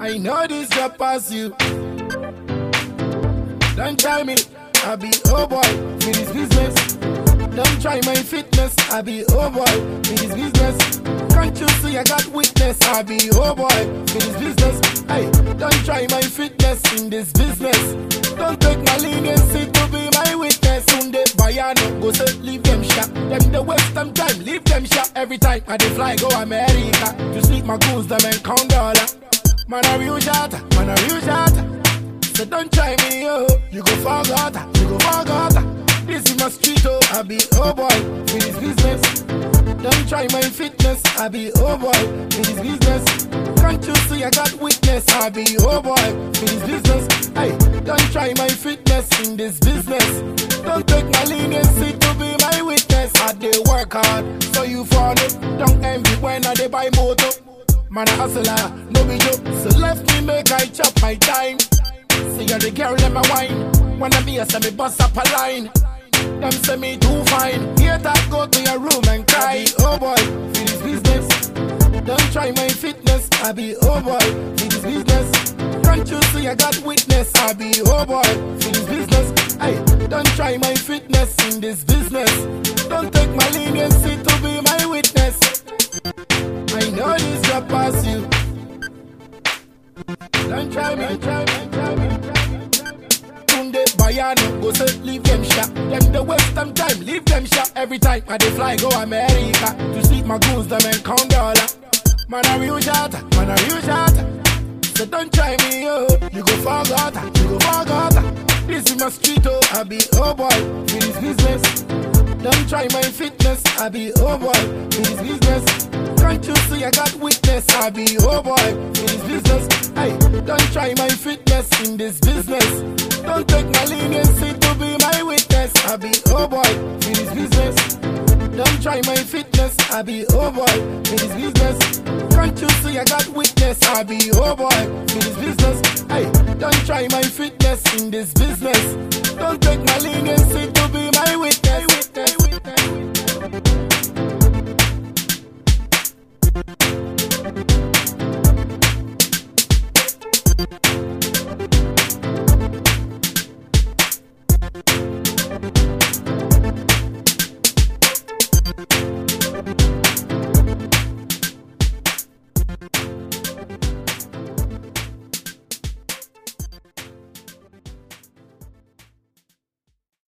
I know this job pass you. Don't try me, I be oh boy for this business. Don't try my fitness, I be oh boy for this business. Can't you see I got witness? I be oh boy for this business. Hey, don't try my fitness in this business. Don't take my leniency to be my witness. Soon they buy no go say leave them shop. Them the waste them time, leave them shop every time. I dey fly go America to sleep my goons them and count. Man a real shot, man a real shot. So don't try me, oh. You go forgot, you go forgot. This is my street, oh. I be oh boy for this business. Don't try my fitness, I be oh boy for this business. Can't you see I got witness? I be oh boy for this business. Hey, don't try my fitness in this business. Don't take my leniency to be my witness. I dey work hard, so you follow. Don't envy when I dey buy motor. Man a hustler, no be joke. So left me make I chop my time. See you the girl in my wine. Wanna be a semi bust up a line. Them say me too fine. Here that go to your room and cry. Oh boy, for this business. Don't try my fitness. I be oh boy, for this business. Can't you see I got witness? I be oh boy, for this business. Hey, don't try my fitness in this business. Don't take my leniency Don't try me, try me, try me. Tunde go say leave them shop. Them the waste them time, leave them shop every time. I dey fly go America to see my goons them and count dollar. Man a real shot, man a real shot. So don't try me, oh. You go forgot, you go forgot. This is my street, oh. I be oh boy for this business. Don't try my fitness, I be oh boy for this business. Can't you see I got witness? I be oh boy for this business. Hey, don't try my fitness in this business. Don't take my leniency to be my witness. I be oh boy in this business. Don't try my fitness, I be oh boy for this business. Can't you see I got witness? I be oh boy for this business. Hey, don't try my fitness in this business. Don't take my leniency to be my witness.